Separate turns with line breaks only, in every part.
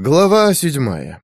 Глава седьмая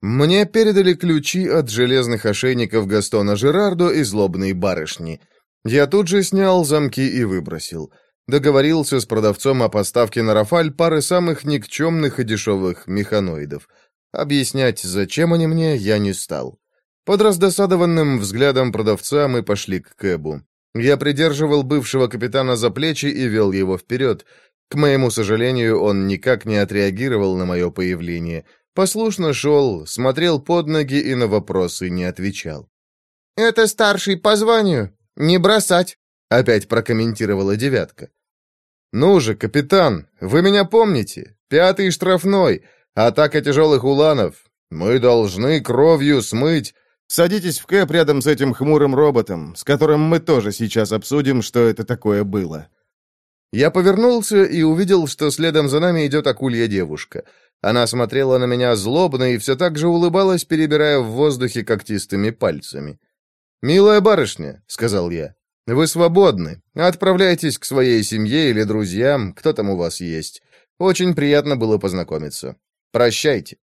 Мне передали ключи от железных ошейников Гастона Жерардо и злобной барышни. Я тут же снял замки и выбросил. Договорился с продавцом о поставке на Рафаль пары самых никчемных и дешевых механоидов. Объяснять, зачем они мне, я не стал. Под раздосадованным взглядом продавца мы пошли к Кэбу. Я придерживал бывшего капитана за плечи и вел его вперед — к моему сожалению, он никак не отреагировал на мое появление. Послушно шел, смотрел под ноги и на вопросы не отвечал. «Это старший по званию. Не бросать», — опять прокомментировала девятка. «Ну же, капитан, вы меня помните? Пятый штрафной, атака тяжелых уланов. Мы должны кровью смыть...» «Садитесь в кэп рядом с этим хмурым роботом, с которым мы тоже сейчас обсудим, что это такое было». Я повернулся и увидел, что следом за нами идет акулья девушка. Она смотрела на меня злобно и все так же улыбалась, перебирая в воздухе когтистыми пальцами. «Милая барышня», — сказал я, — «вы свободны. Отправляйтесь к своей семье или друзьям, кто там у вас есть. Очень приятно было познакомиться. Прощайте».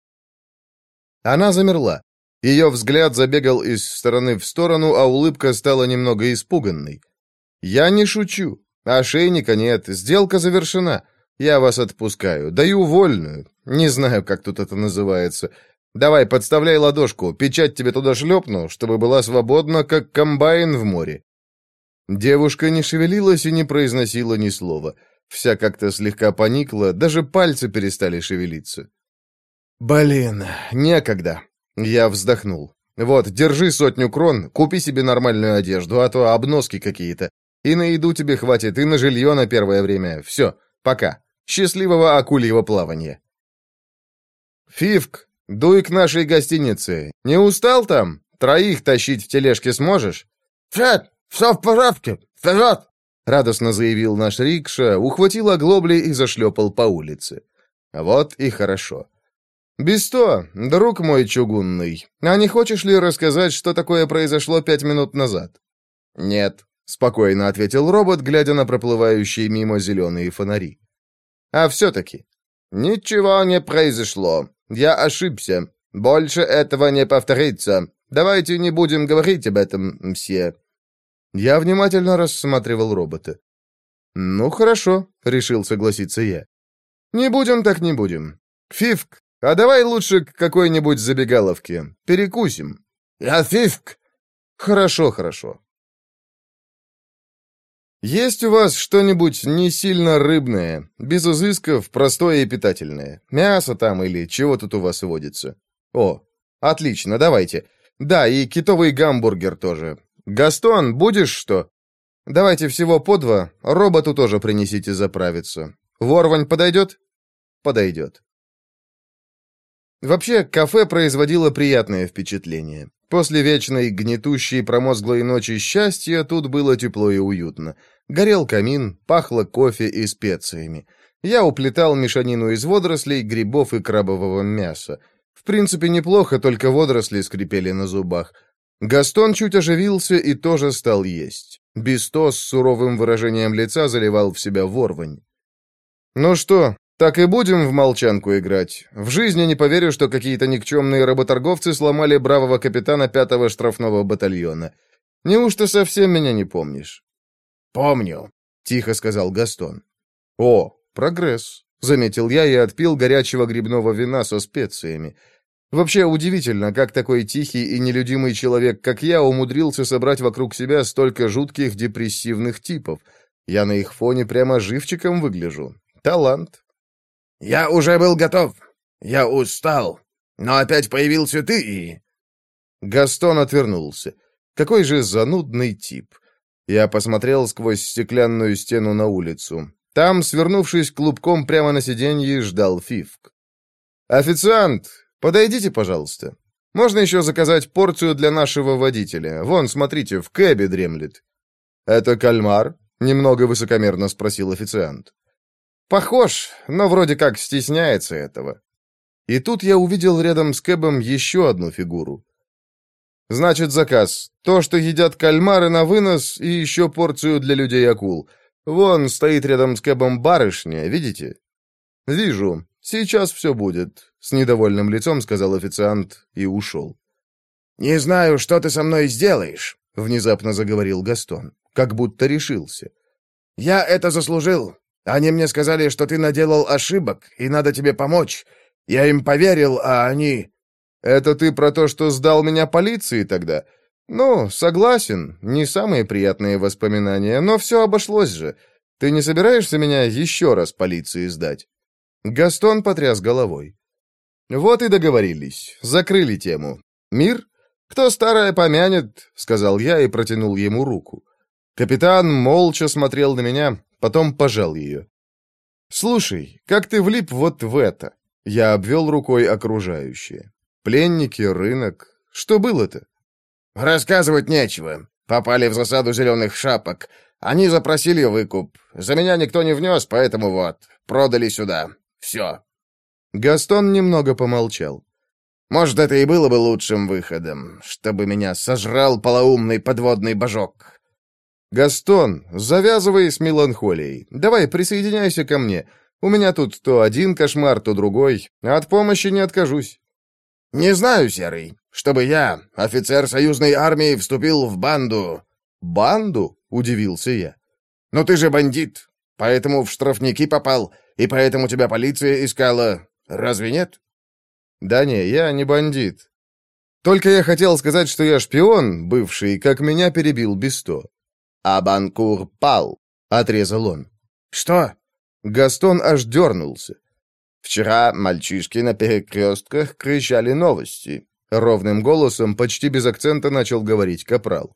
Она замерла. Ее взгляд забегал из стороны в сторону, а улыбка стала немного испуганной. «Я не шучу. Ошейника нет, сделка завершена. Я вас отпускаю, даю вольную. Не знаю, как тут это называется. Давай, подставляй ладошку, печать тебе туда шлепну, чтобы была свободна, как комбайн в море». Девушка не шевелилась и не произносила ни слова. Вся как-то слегка поникла, даже пальцы перестали шевелиться. «Блин, некогда». Я вздохнул. «Вот, держи сотню крон, купи себе нормальную одежду, а то обноски какие-то. И на еду тебе хватит, и на жилье на первое время. Все, пока. Счастливого акульего плавания. Фивк, дуй к нашей гостинице. Не устал там? Троих тащить в тележке сможешь?
Фред, все в порядке. Вперед!
Радостно заявил наш рикша, ухватил оглобли и зашлепал по улице. Вот и хорошо. «Бесто, друг мой чугунный, а не хочешь ли рассказать, что такое произошло пять минут назад?» «Нет», — спокойно ответил робот, глядя на проплывающие мимо зеленые фонари. «А все-таки...» «Ничего не произошло. Я ошибся. Больше этого не повторится. Давайте не будем говорить об этом, мсье». Я внимательно рассматривал робота. «Ну, хорошо», — решил согласиться я. «Не будем так не будем. Фивк, а давай лучше к какой-нибудь забегаловке. Перекусим».
«Я Фивк».
«Хорошо, хорошо. «Есть у вас что-нибудь не сильно рыбное, без изысков, простое и питательное? Мясо там или чего тут у вас водится?» «О, отлично, давайте. Да, и китовый гамбургер тоже. Гастон, будешь что?» «Давайте всего по два, роботу тоже принесите заправиться. Ворвань подойдет?» «Подойдет». Вообще, кафе производило приятное впечатление. После вечной гнетущей промозглой ночи счастья тут было тепло и уютно. Горел камин, пахло кофе и специями. Я уплетал мешанину из водорослей, грибов и крабового мяса. В принципе, неплохо, только водоросли скрипели на зубах. Гастон чуть оживился и тоже стал есть. Бесто с суровым выражением лица заливал в себя ворвань. «Ну что, так и будем в молчанку играть. В жизни не поверю, что какие-то никчемные работорговцы сломали бравого капитана пятого штрафного батальона. Неужто совсем меня не помнишь?»
«Помню», — тихо сказал Гастон.
«О, прогресс», — заметил я и отпил горячего грибного вина со специями. Вообще удивительно, как такой тихий и нелюдимый человек, как я, умудрился собрать вокруг себя столько жутких депрессивных типов. Я на их фоне прямо живчиком выгляжу. Талант.
«Я уже был готов. Я устал. Но опять появился ты и...»
Гастон отвернулся. Какой же занудный тип. Я посмотрел сквозь стеклянную стену на улицу. Там, свернувшись клубком прямо на сиденье, ждал Фивк. «Официант, подойдите, пожалуйста. Можно еще заказать порцию для нашего водителя. Вон, смотрите, в кэбе дремлет». «Это кальмар?» — немного высокомерно спросил официант. «Похож, но вроде как стесняется этого». И тут я увидел рядом с кэбом еще одну фигуру. Значит, заказ. То, что едят кальмары на вынос, и еще порцию для людей-акул. Вон стоит рядом с кэбом барышня, видите? Вижу. Сейчас все будет», — с недовольным лицом сказал официант и ушел.
«Не знаю, что ты со мной сделаешь», —
внезапно заговорил Гастон, как будто решился.
«Я это заслужил. Они мне сказали, что ты наделал ошибок, и надо тебе помочь. Я им поверил, а они...»
«Это ты про то, что сдал меня полиции тогда? Ну, согласен, не самые приятные воспоминания, но все обошлось же. Ты не собираешься меня еще раз полиции сдать?» Гастон потряс головой. «Вот и договорились. Закрыли тему. Мир? Кто старое помянет?» — сказал я и протянул ему руку. Капитан молча смотрел на меня, потом пожал ее. «Слушай, как ты влип вот в это?» Я обвел рукой окружающее. «Пленники, рынок. Что было-то?»
«Рассказывать нечего. Попали в засаду зеленых шапок. Они запросили выкуп. За меня никто не внес, поэтому вот, продали сюда. Все».
Гастон немного помолчал.
«Может, это и было бы лучшим выходом, чтобы меня сожрал полоумный подводный божок».
«Гастон, завязывай с меланхолией. Давай, присоединяйся ко мне. У меня тут то один кошмар, то другой. От помощи не откажусь».
«Не знаю, Серый, чтобы я, офицер союзной армии, вступил в банду».
«Банду?» — удивился я.
«Ну ты же бандит, поэтому в штрафники попал, и поэтому тебя полиция искала. Разве нет?»
«Да не, я не бандит. Только я хотел сказать, что я шпион, бывший, как меня перебил Бесто».
«А Банкур пал», — отрезал он.
«Что?» Гастон аж дернулся.
Вчера мальчишки на перекрестках кричали новости. Ровным голосом, почти без акцента начал говорить Капрал.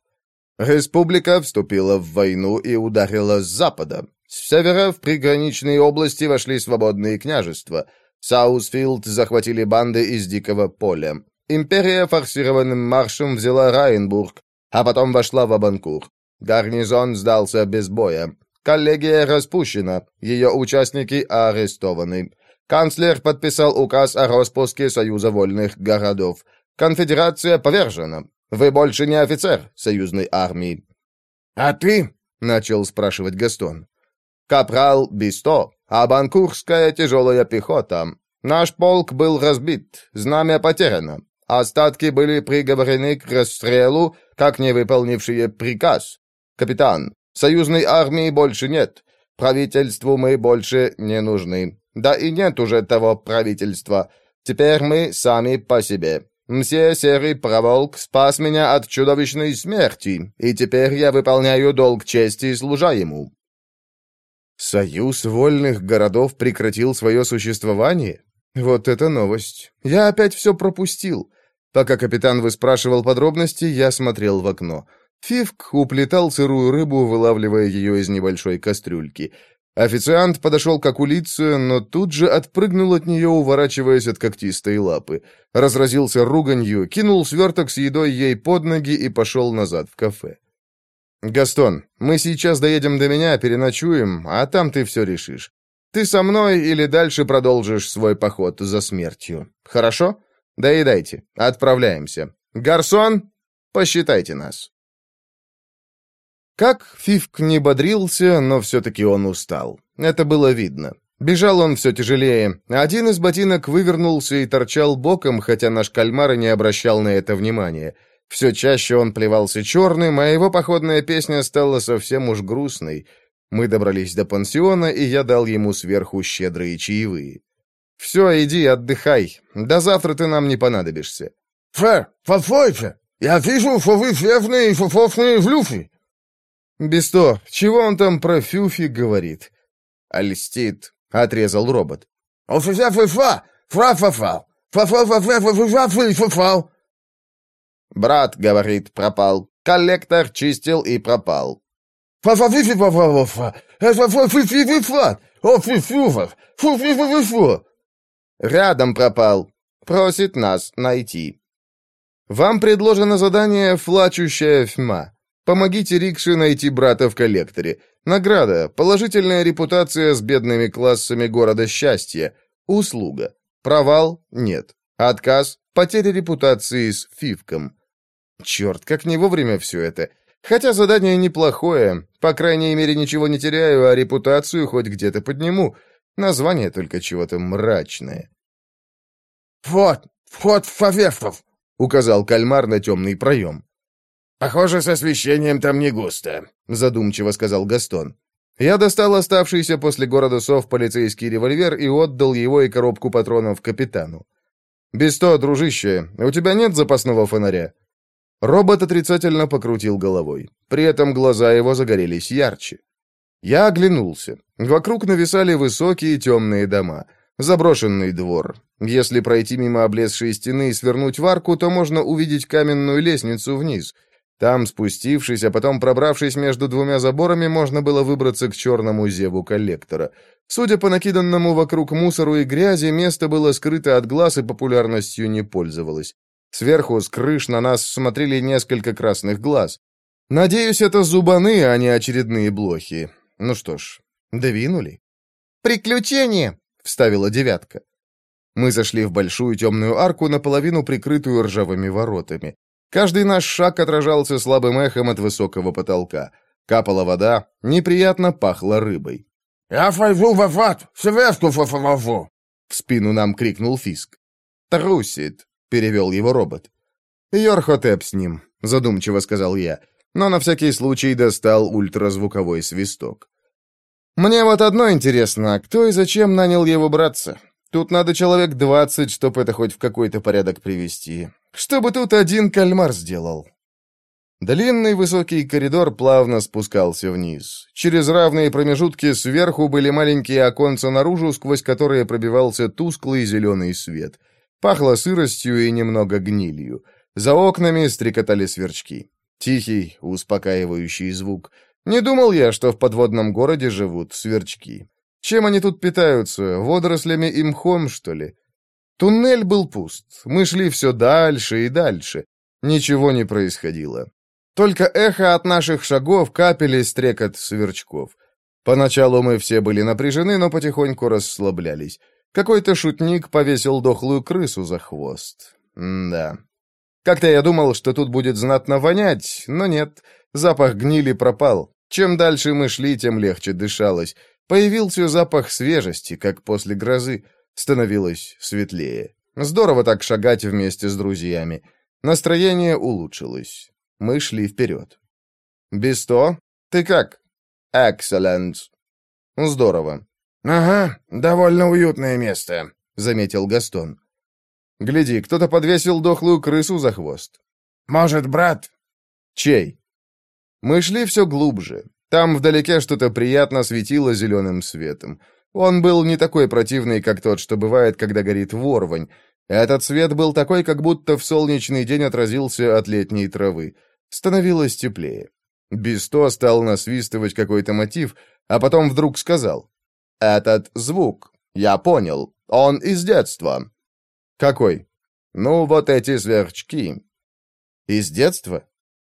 Республика вступила в войну и ударила с запада. С севера в приграничные области вошли свободные княжества. Саусфилд захватили банды из Дикого поля. Империя форсированным маршем взяла Райенбург, а потом вошла в Абанкур. Гарнизон сдался без боя. Коллегия распущена, ее участники арестованы. Канцлер подписал указ о распуске Союза вольных городов. Конфедерация повержена. Вы больше не офицер союзной армии.
«А ты?»
— начал спрашивать Гастон. «Капрал Бисто, Абанкурская тяжелая пехота. Наш полк был разбит, знамя потеряно. Остатки были приговорены к расстрелу, как не выполнившие приказ. Капитан, союзной армии больше нет. Правительству мы больше не нужны. Да и нет уже того правительства. Теперь мы сами по себе. Мсье Серый Проволк спас меня от чудовищной смерти, и теперь я выполняю долг чести, служа ему».
«Союз вольных городов прекратил свое существование? Вот это новость. Я опять все пропустил. Пока капитан выспрашивал подробности, я смотрел в окно. Фивк уплетал сырую рыбу, вылавливая ее из небольшой кастрюльки. Официант подошел к окулице, но тут же отпрыгнул от нее, уворачиваясь от когтистой лапы. Разразился руганью, кинул сверток с едой ей под ноги и пошел назад в кафе. «Гастон, мы сейчас доедем до меня, переночуем, а там ты все решишь. Ты со мной или дальше продолжишь свой поход за смертью. Хорошо? Доедайте. Отправляемся. Гарсон, посчитайте нас». Как Фивк не бодрился, но все-таки он устал. Это было видно. Бежал он все тяжелее. Один из ботинок вывернулся и торчал боком, хотя наш кальмар и не обращал на это внимания. Все чаще он плевался черным, а его походная песня стала совсем уж грустной. Мы добрались до пансиона, и я дал ему сверху щедрые чаевые. «Все, иди, отдыхай. До завтра ты нам не понадобишься».
«Фе, позвольте, я вижу, что вы верные и фофофные влюфы.
«Бесто, чего он там про Фюфи говорит?»
«Альстит», — отрезал робот. «Офифа-фифа! Фра-фа-фа! Фа-фа-фа-фа-фа-фа-фа-фа!» Брат, говорит, пропал. Коллектор чистил и пропал. «Фа-фа-фи-фи-фа-фа-фа! Фа-фа-фи-фи-фа! О-фи-фу-фа! Фу-фи-фу-фу!» Рядом пропал. Просит нас найти.
Вам предложено задание «Флачущая фьма». Помогите Рикше найти брата в коллекторе. Награда. Положительная репутация с бедными классами города счастья. Услуга. Провал? Нет. Отказ? Потеря репутации с Фивком. Черт, как не вовремя все это. Хотя задание неплохое. По крайней мере, ничего не теряю, а репутацию хоть где-то подниму. Название только чего-то мрачное.
«Вот, вход в Фавефов», — указал кальмар на темный проем. «Похоже, с освещением там не густо», — задумчиво сказал Гастон.
Я достал оставшийся после города сов полицейский револьвер и отдал его и коробку патронов капитану. «Бесто, дружище, у тебя нет запасного фонаря?» Робот отрицательно покрутил головой. При этом глаза его загорелись ярче. Я оглянулся. Вокруг нависали высокие темные дома. Заброшенный двор. Если пройти мимо облезшей стены и свернуть в арку, то можно увидеть каменную лестницу вниз. Там, спустившись, а потом пробравшись между двумя заборами, можно было выбраться к черному зеву коллектора. Судя по накиданному вокруг мусору и грязи, место было скрыто от глаз и популярностью не пользовалось. Сверху с крыш на нас смотрели несколько красных глаз. Надеюсь, это зубаны, а не очередные блохи. Ну что ж, двинули.
«Приключение!» — вставила девятка.
Мы зашли в большую темную арку, наполовину прикрытую ржавыми воротами. Каждый наш шаг отражался слабым эхом от высокого потолка. Капала вода, неприятно пахло рыбой.
«Я пойду в ад, сверху фафалаву!»
В спину нам крикнул Фиск. «Трусит!» — перевел его робот. «Йорхотеп с ним», — задумчиво сказал я, но на всякий случай достал ультразвуковой свисток. «Мне вот одно интересно, кто и зачем нанял его браться? Тут надо человек двадцать, чтобы это хоть в какой-то порядок привести. Чтобы тут один кальмар сделал». Длинный высокий коридор плавно спускался вниз. Через равные промежутки сверху были маленькие оконца наружу, сквозь которые пробивался тусклый зеленый свет. Пахло сыростью и немного гнилью. За окнами стрекотали сверчки. Тихий, успокаивающий звук. Не думал я, что в подводном городе живут сверчки. Чем они тут питаются? Водорослями и мхом, что ли? Туннель был пуст. Мы шли все дальше и дальше. Ничего не происходило. Только эхо от наших шагов капели стрекот сверчков. Поначалу мы все были напряжены, но потихоньку расслаблялись. Какой-то шутник повесил дохлую крысу за хвост. Да. Как-то я думал, что тут будет знатно вонять, но нет. Запах гнили пропал. Чем дальше мы шли, тем легче дышалось. Появился запах свежести, как после грозы. Становилось светлее. Здорово так шагать вместе с друзьями. Настроение улучшилось. Мы шли вперед. «Бесто? Ты как?» «Экселленс». «Здорово.
«Ага, довольно уютное место», — заметил Гастон.
«Гляди, кто-то подвесил дохлую крысу за хвост».
«Может, брат?»
«Чей?» Мы шли все глубже. Там вдалеке что-то приятно светило зеленым светом. Он был не такой противный, как тот, что бывает, когда горит ворвань. Этот свет был такой, как будто в солнечный день отразился от летней травы. Становилось теплее. Бесто стал насвистывать какой-то мотив, а потом вдруг сказал. «Этот звук. Я понял. Он из детства». «Какой?» «Ну, вот эти сверчки». «Из детства?»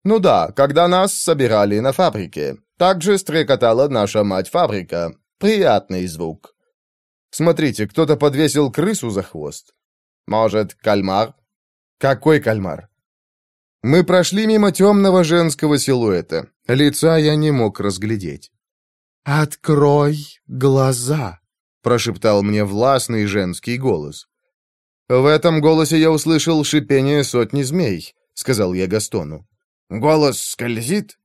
«Ну да, когда нас собирали на фабрике. Так же стрекотала наша мать-фабрика. Приятный звук». «Смотрите, кто-то подвесил крысу за хвост». «Может, кальмар?» «Какой кальмар?» Мы прошли мимо темного женского силуэта. Лица я не мог разглядеть.
«Открой глаза», — прошептал мне властный женский голос.
«В этом голосе я услышал шипение сотни змей», — сказал я Gastoну.
«Голос скользит?»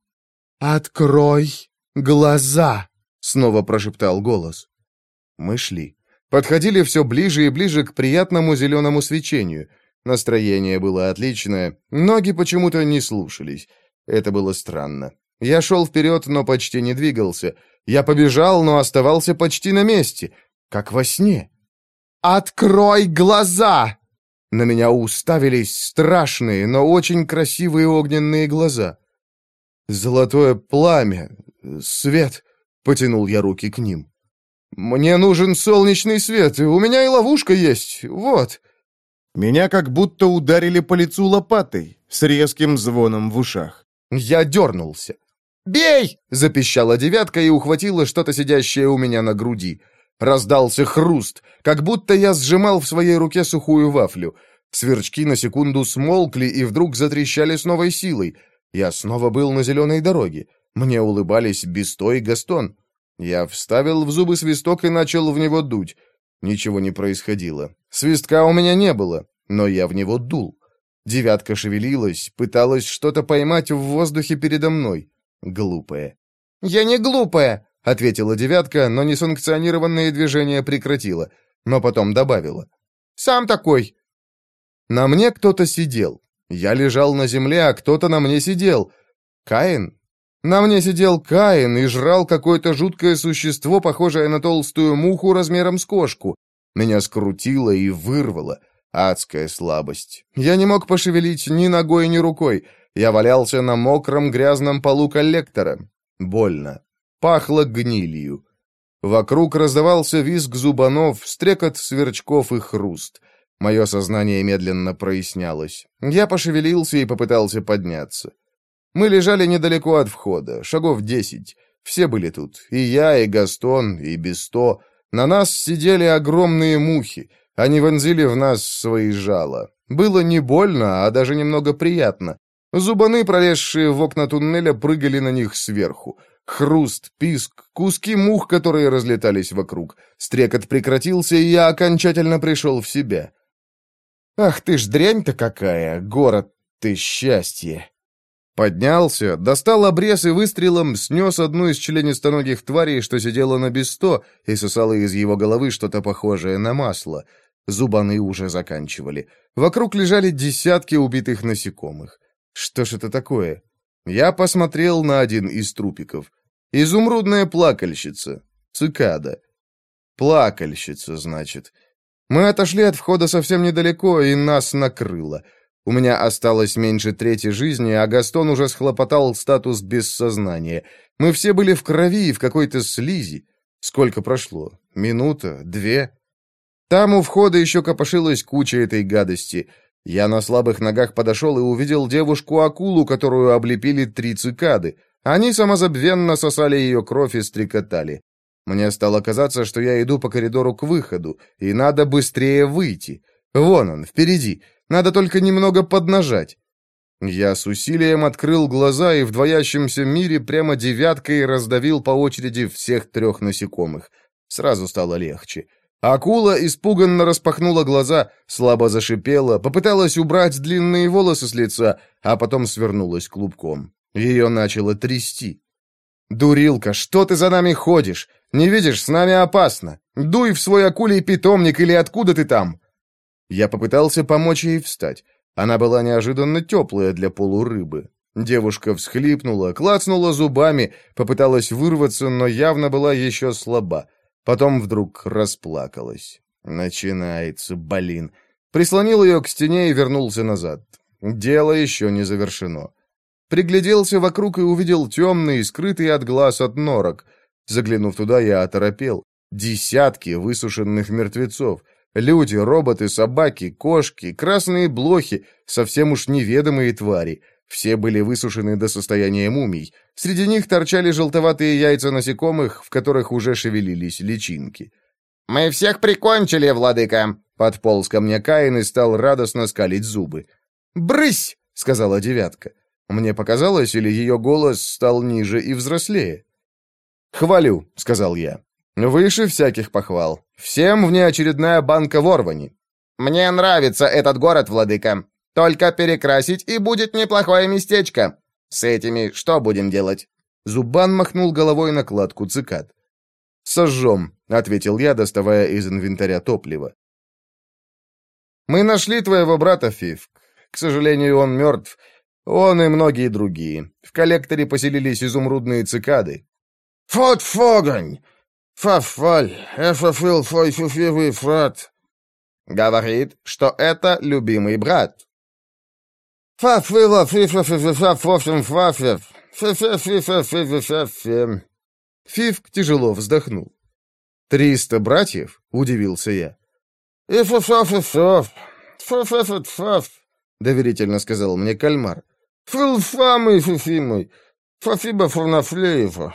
«Открой глаза», — снова прошептал голос. Мы шли. Подходили все ближе и ближе к приятному зеленому свечению. Настроение было отличное, ноги почему-то не слушались. Это было странно. Я шел вперед, но почти не двигался. Я побежал, но оставался почти на месте, как во сне. «Открой глаза!» На меня уставились страшные, но очень красивые огненные глаза. «Золотое пламя, свет», — потянул я руки к ним. «Мне нужен солнечный свет, у меня и ловушка есть, вот». Меня как будто ударили по лицу лопатой, с резким звоном в ушах. Я дернулся. «Бей!» — запищала девятка и ухватила что-то сидящее у меня на груди. Раздался хруст, как будто я сжимал в своей руке сухую вафлю. Сверчки на секунду смолкли и вдруг затрещали с новой силой. Я снова был на зеленой дороге. Мне улыбались Бесто и Гастон. Я вставил в зубы свисток и начал в него дуть. Ничего не происходило. Свистка у меня не было, но я в него дул. Девятка шевелилась, пыталась что-то поймать в воздухе передо мной. Глупая. «Я не глупая!» — ответила девятка, но несанкционированные движения прекратила, но потом добавила. «Сам такой!» На мне кто-то сидел. Я лежал на земле, а кто-то на мне сидел. Каин? На мне сидел Каин и жрал какое-то жуткое существо, похожее на толстую муху размером с кошку. Меня скрутило и вырвало. Адская слабость. Я не мог пошевелить ни ногой, ни рукой. Я валялся на мокром грязном полу коллектора. Больно. Пахло гнилью. Вокруг раздавался визг зубанов, стрекот сверчков и хруст. Мое сознание медленно прояснялось. Я пошевелился и попытался подняться. Мы лежали недалеко от входа, шагов десять. Все были тут. И я, и Гастон, и Бесто. На нас сидели огромные мухи. Они вонзили в нас свои жала. Было не больно, а даже немного приятно. Зубаны, пролезшие в окна туннеля, прыгали на них сверху. Хруст, писк, куски мух, которые разлетались вокруг. Стрекот прекратился, и я окончательно пришел в себя. «Ах ты ж дрянь-то какая! Город ты счастье!» Поднялся, достал обрез и выстрелом снес одну из членистоногих тварей, что сидела на бесто, и сосала из его головы что-то похожее на масло. Зубаны уже заканчивали. Вокруг лежали десятки убитых насекомых. Что ж это такое? Я посмотрел на один из трупиков. Изумрудная плакальщица. Цикада. Плакальщица, значит. Мы отошли от входа совсем недалеко, и нас накрыло. У меня осталось меньше трети жизни, а Гастон уже схлопотал статус без сознания. Мы все были в крови и в какой-то слизи. Сколько прошло? Минута? Две? Там у входа еще копошилась куча этой гадости. Я на слабых ногах подошел и увидел девушку-акулу, которую облепили три цикады. Они самозабвенно сосали ее кровь и стрекотали. Мне стало казаться, что я иду по коридору к выходу, и надо быстрее выйти. Вон он, впереди. Надо только немного поднажать. Я с усилием открыл глаза и в двоящемся мире прямо девяткой раздавил по очереди всех трех насекомых. Сразу стало легче. Акула испуганно распахнула глаза, слабо зашипела, попыталась убрать длинные волосы с лица, а потом свернулась клубком. Ее начало трясти. «Дурилка, что ты за нами ходишь? Не видишь, с нами опасно. Дуй в свой акулий питомник или откуда ты там?» Я попытался помочь ей встать. Она была неожиданно теплая для полурыбы. Девушка всхлипнула, клацнула зубами, попыталась вырваться, но явно была еще слаба. Потом вдруг расплакалась. Начинается, блин. Прислонил ее к стене и вернулся назад. Дело еще не завершено. Пригляделся вокруг и увидел темный, скрытый от глаз от норок. Заглянув туда, я оторопел. Десятки высушенных мертвецов. Люди, роботы, собаки, кошки, красные блохи, совсем уж неведомые твари. Все были высушены до состояния мумий. Среди них торчали желтоватые яйца насекомых, в которых уже шевелились личинки.
«Мы всех прикончили, владыка!» Подполз ко мне Каин и стал радостно скалить зубы.
«Брысь!» — сказала девятка. Мне показалось, или ее голос стал ниже и взрослее. «Хвалю», — сказал я. «Выше всяких похвал. Всем внеочередная банка ворвани».
«Мне нравится этот город, владыка. Только перекрасить, и будет неплохое местечко. С этими что будем делать?»
Зубан махнул головой на кладку цикад. «Сожжем», — ответил я, доставая из инвентаря топливо. «Мы нашли твоего брата, Фиф. К сожалению, он мертв. Он и многие другие. В коллекторе поселились изумрудные цикады».
«Фот фогонь! Фафаль! Эфафил фой фуфивый фрат!»
Говорит, что это любимый брат.
Фафила фифа фифа фофим фафев. Фифа фифа фифа фифа
Фиф тяжело вздохнул. «Триста братьев?» — удивился я.
«Ифа-фа-фа-фа, фа-фа-фа-фа», —
доверительно сказал мне кальмар.
«Филфамый фифимый, фафиба фурнафлеева».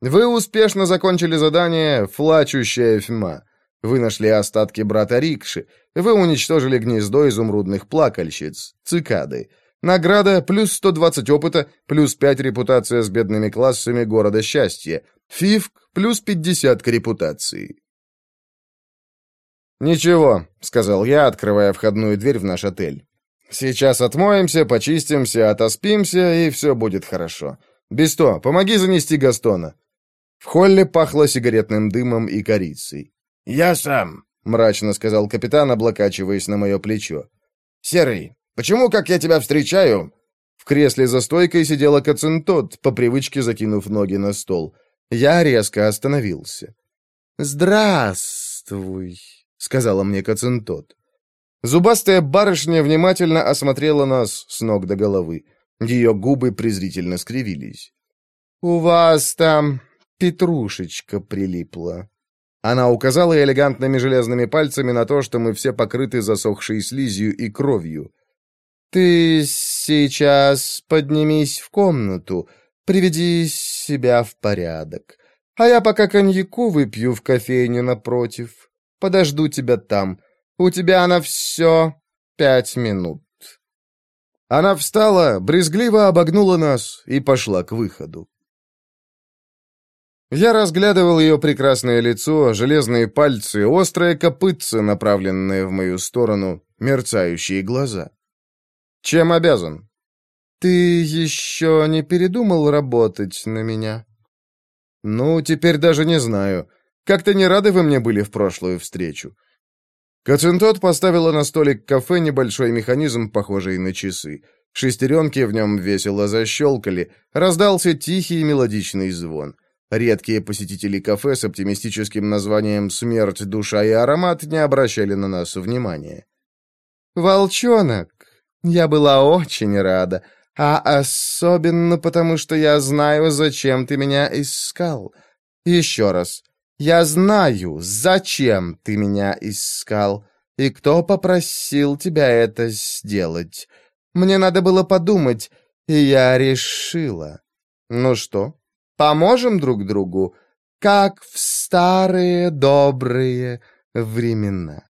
«Вы успешно закончили задание «Флачущая фьма». Вы нашли остатки брата Рикши. Вы уничтожили гнездо изумрудных плакальщиц, цикады. Награда плюс 120 опыта, плюс 5 репутация с бедными классами города счастья. Фивк плюс 50 к репутации.
«Ничего», — сказал я, открывая входную дверь в наш отель. «Сейчас отмоемся, почистимся, отоспимся, и все будет хорошо. Бесто, помоги занести Гастона». В холле пахло сигаретным дымом и корицей.
«Я сам», — мрачно сказал капитан, облокачиваясь на мое плечо. «Серый, почему, как я тебя встречаю?»
В кресле за стойкой сидела Кацинтот, по привычке закинув ноги на стол. Я резко остановился. «Здравствуй», — сказала мне Кацинтот. Зубастая барышня внимательно осмотрела нас с ног до головы. Ее губы презрительно скривились. «У вас там петрушечка прилипла». Она указала элегантными железными пальцами на то, что мы все покрыты засохшей слизью и кровью. «Ты сейчас поднимись в комнату, приведи себя в порядок. А я пока коньяку выпью в кофейне напротив. Подожду тебя там. У тебя на все пять минут». Она встала, брезгливо обогнула нас и пошла к выходу. Я разглядывал ее прекрасное лицо, железные пальцы, острые копытцы, направленные в мою сторону, мерцающие глаза. Чем обязан? Ты еще не передумал работать на меня? Ну, теперь даже не знаю. Как-то не рады вы мне были в прошлую встречу. Кацинтот поставила на столик кафе небольшой механизм, похожий на часы. Шестеренки в нем весело защелкали, раздался тихий мелодичный звон. Редкие посетители кафе с оптимистическим названием «Смерть, душа и аромат» не обращали на нас внимания. «Волчонок, я была очень рада, а особенно потому, что я знаю, зачем ты меня искал. Еще раз, я знаю, зачем ты меня искал, и кто попросил тебя это сделать. Мне надо было подумать, и я решила. Ну что, поможем друг другу, как в старые добрые времена?»